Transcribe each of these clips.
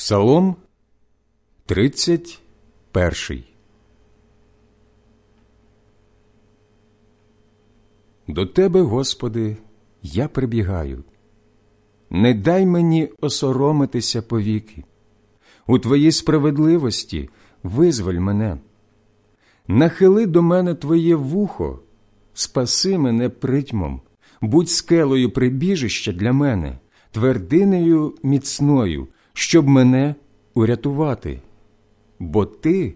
Псалом 31 До Тебе, Господи, я прибігаю. Не дай мені осоромитися повіки. У Твоїй справедливості визволь мене. Нахили до мене Твоє вухо, спаси мене притьмом, будь скелою прибіжища для мене, твердинею міцною, щоб мене урятувати. Бо Ти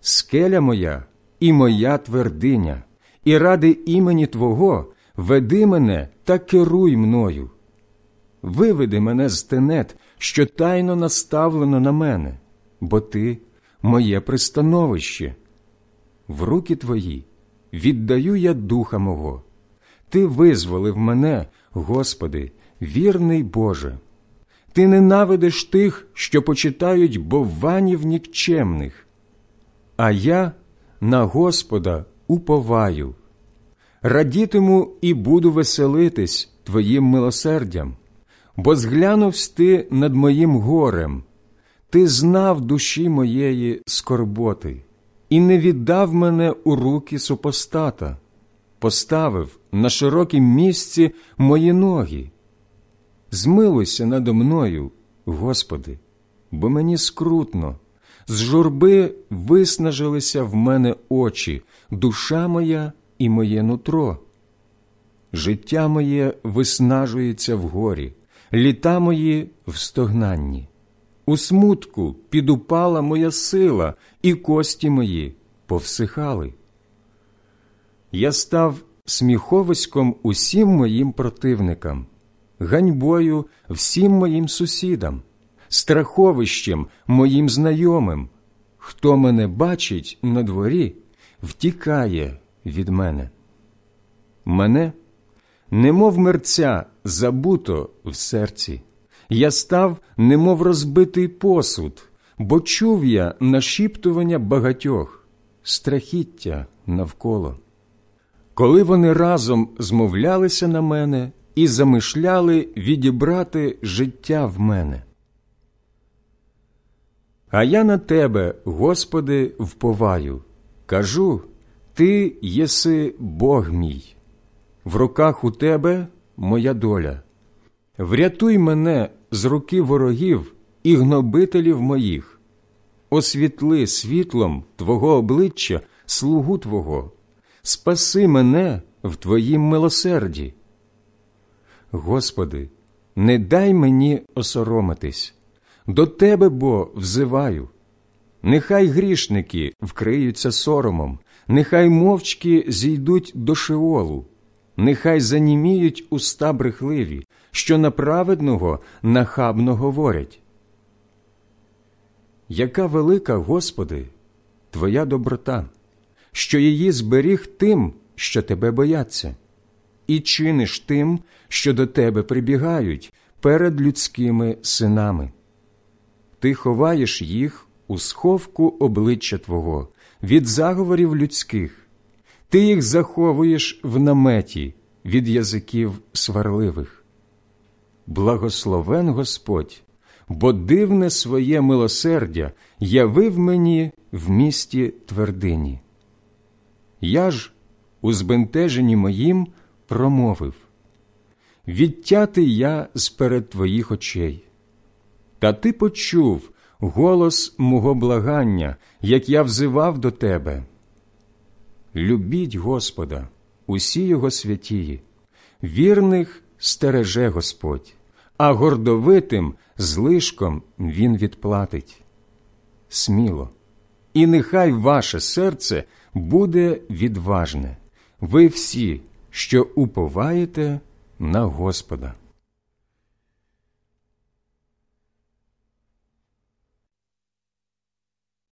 скеля моя і моя твердиня, і ради імені Твого веди мене та керуй мною. Виведи мене з тенет, що тайно наставлено на мене, бо Ти моє пристановище. В руки Твої віддаю я духа мого. Ти визволив мене, Господи, вірний Боже. Ти ненавидиш тих, що почитають бованів нікчемних, а я на Господа уповаю. Радітиму і буду веселитись Твоїм милосердям, бо зглянувсь ти над моїм горем, ти знав душі моєї скорботи і не віддав мене у руки супостата, поставив на широкім місці мої ноги. Змилуйся надо мною, Господи, бо мені скрутно, з журби виснажилися в мене очі, душа моя і моє нутро. Життя моє виснажується в горі, літа мої в стогнанні. У смутку підупала моя сила, і кості мої повсихали. Я став сміховиськом усім моїм противникам, ганьбою всім моїм сусідам, страховищем моїм знайомим. Хто мене бачить на дворі, втікає від мене. Мене, немов мерця, забуто в серці. Я став, немов розбитий посуд, бо чув я нашіптування багатьох, страхіття навколо. Коли вони разом змовлялися на мене і замишляли відібрати життя в мене. А я на тебе, Господи, вповаю, кажу Ти єси Бог мій, в руках у тебе моя доля. Врятуй мене з руки ворогів і гнобителів моїх, освітли світлом Твого обличчя, слугу Твого, спаси мене в Твоїм милосерді. Господи, не дай мені осоромитись, до Тебе бо взиваю. Нехай грішники вкриються соромом, нехай мовчки зійдуть до шеолу, нехай заніміють уста брехливі, що на праведного нахабно говорять. Яка велика, Господи, Твоя доброта, що її зберіг тим, що Тебе бояться, і чиниш тим, що до Тебе прибігають перед людськими синами. Ти ховаєш їх у сховку обличчя Твого від заговорів людських, ти їх заховуєш в наметі від язиків сварливих. Благословен Господь, бо дивне своє милосердя явив мені в місті твердині. Я ж, у збентеженні моїм, промовив Відтятий я сперед твоїх очей. Та ти почув голос мого благання, як я взивав до тебе. Любіть Господа, усі його святії, вірних стереже Господь, а гордовитим злишком Він відплатить. Сміло, і нехай ваше серце буде відважне, ви всі, що уповаєте на Господа.